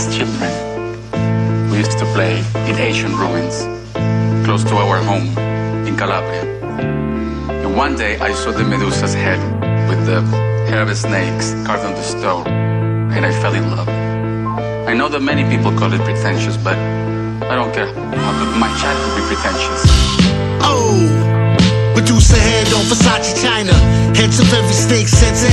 as children, we used to play in ancient ruins, close to our home in Calabria. And one day I saw the Medusa's head with the hair of snakes carved on the stone, and I fell in love. I know that many people call it pretentious, but I don't care how my child could be pretentious. Oh, Medusa head on Versace China. Heads of every snake, sets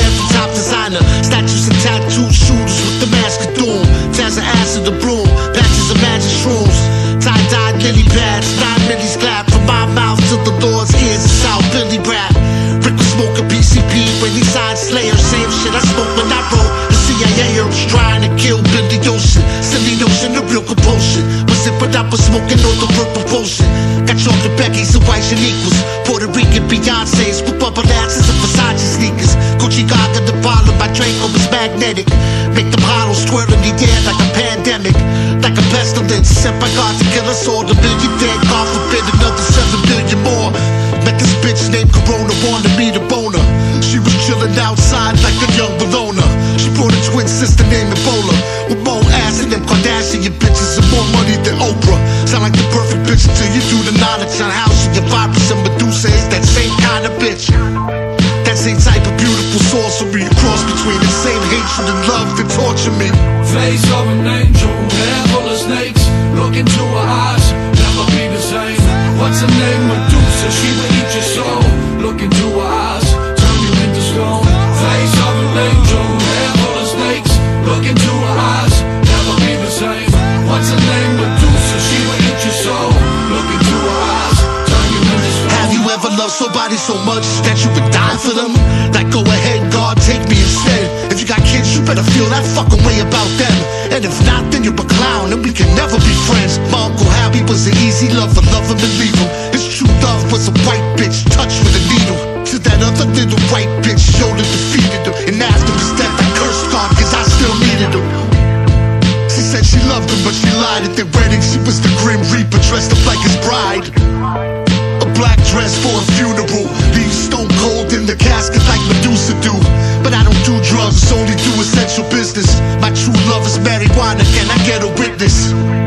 pads. Nine millies clap from my mouth to the Lord's ears. It's South Philly rap. Rick was smoking PCP when he signed Slayer. Same shit I smoked when I wrote. The CIA was trying to kill Billy Ocean. Silly notion, the real compulsion. Was it but I was smoking all the real propulsion. Got chocolate Becky's and white equals. Puerto Rican Beyonce's with bubble asses and Versace sneakers. Gucci Gaga, the bottle, my Draco was magnetic. Make them hollow squirt in the air like a pandemic. Like a pestilence, sent by God to kill us all. The million Corona, wanted me to boner. She was chilling outside like a young Bologna. She brought a twin sister named Ebola. With more ass than them Kardashian bitches and more money than Oprah. Sound like the perfect bitch until you do the knowledge on how she your vibrance and Medusa is that same kind of bitch. That same type of beautiful sorcery, a cross between the same hatred and love that torture me. Face of an angel, hair full of snakes. Look into her eyes, never be the same. What's her name? Loved somebody so much that you would die for them? Like, go ahead, God, take me instead. If you got kids, you better feel that fucking way about them. And if not, then you're a clown, and we can never be friends. My Uncle Harry was an easy lover, love him and leave him. His true love was a white bitch touched with a needle. To that other little white bitch, showed and defeated him. And after his death, I cursed God, cause I still needed him. She said she loved him, but she lied at their wedding. She was the Grim Reaper dressed up like his bride. A black dress for a funeral. Leave stone cold in the casket like Medusa do. But I don't do drugs, only do essential business. My true love is marijuana, can I get a witness?